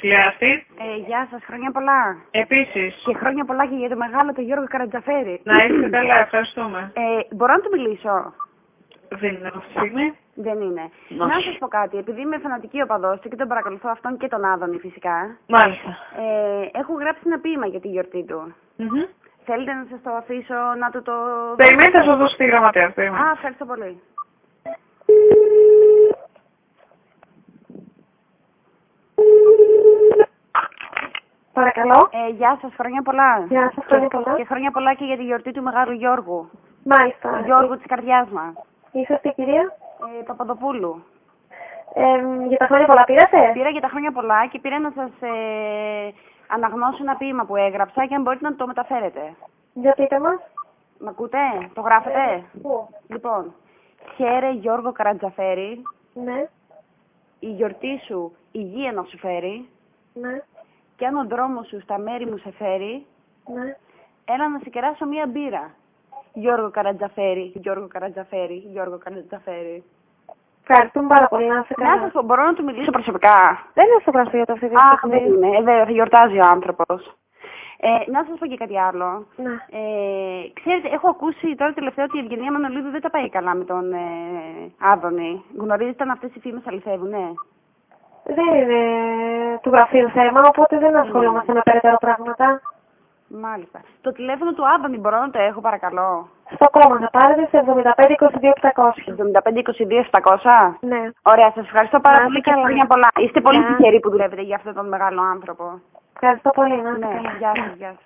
Τηλεαστή. Ε, γεια σας, χρόνια πολλά. Επίσης. Και χρόνια πολλά και για το μεγάλο το Γιώργο Καρατζαφέρη. Να είστε καλά, ευχαριστούμε. Ε, μπορώ να του μιλήσω; Δεν είναι αυτή τη στιγμή. Δεν είναι. Να. Να σας πω κάτι, επειδή είμαι φανατική οπαδός του και τον παρακολουθώ αυτόν και τον Άδωνη φυσικά, Μάλιστα. ε, έχω γράψει ένα ποίημα για τη γιορτή του. Μμμ. Θέλετε να σας το αφήσω να του το... Περιμένετε, θα σας δώσω τη γραμματέα. Περιμένετε. Α, ευχαριστώ πολύ. Παρακαλώ. Ε, γεια σας, χρόνια πολλά. Γεια σας, χρόνια πολλά. Και χρόνια πολλά και για τη γιορτή του Μεγάλου Γιώργου. Μάλιστα. Του Γιώργου της καρδιάς μας. Είσαστε η κυρία; Ε, Παπαδοπούλου. Ε, για τα χρόνια πολλά πήρατε; Πήρα για τα χρόνια πολλά και πήρα να σας ε, αναγνώσω ένα ποίημα που έγραψα και αν μπορείτε να το μεταφέρετε. Για πείτε μας. Μ' ακούτε, το γράφετε; Πού; Λοιπόν, χαίρε Γιώργο Καρατζαφέρη, Ναι. η γιορτή σου υγεία να σου φέρει Ναι. Και αν ο δρόμος σου στα μέρη μου σε φέρει, Ναι. έλα να σε κεράσω μία μπύρα. Γιώργο Καρατζαφέρη, Γιώργο Καρατζαφέρη, Γιώργο Καρατζαφέρη. Ευχαριστούμε πάρα πολύ. Να είστε Να καλά. σας πω, μπορώ να του μιλήσω προσωπικά. Δεν είναι στο γραφείο το αυτή τη Αχ, δεν στιγμή. είναι. Ε, βέβαια, θα γιορτάζει ο άνθρωπος. Ε, να σας πω και κάτι άλλο. Ναι. Ε, ξέρετε, έχω ακούσει τώρα τελευταία ότι η Ευγενία Μανολίδου δεν τα πάει καλά με τον ε, Άδωνη. Γνωρίζετε αν αυτές οι φήμες αληθεύουνε; Δεν είναι του γραφείου θέμα, οπότε δεν ασχολούμαστε με περαιτέρω πράγματα. Μάλιστα. Το τηλέφωνο του Άδωνη μπορώ να το έχω παρακαλώ. Στο κόμμα θα πάρετε σε 75-22-700. 75-22-700. Ναι. Ωραία, σας ευχαριστώ πάρα Να πολύ είστε και καλά. χρόνια πολλά. Είστε πολύ Γεια. τυχεροί που δουλεύετε για αυτόν τον μεγάλο άνθρωπο. Ευχαριστώ πολύ. Να είστε Ναι, καλά. γεια σας, γεια σας.